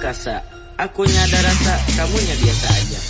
angkasa. Akunya ada rasa, kamunya biasa aja.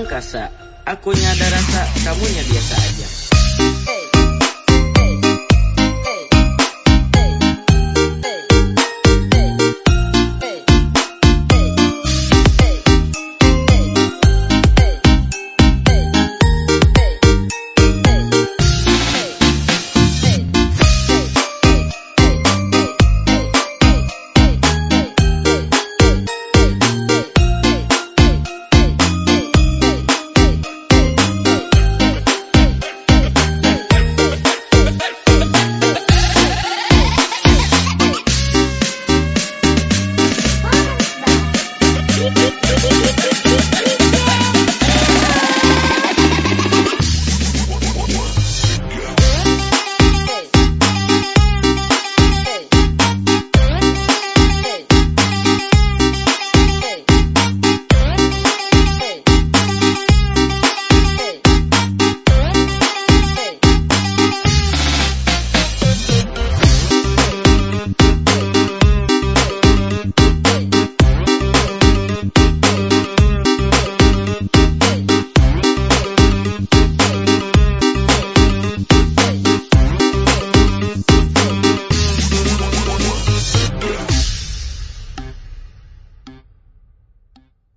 Angkasa. Akunya ada rasa, kamunya biasa aja.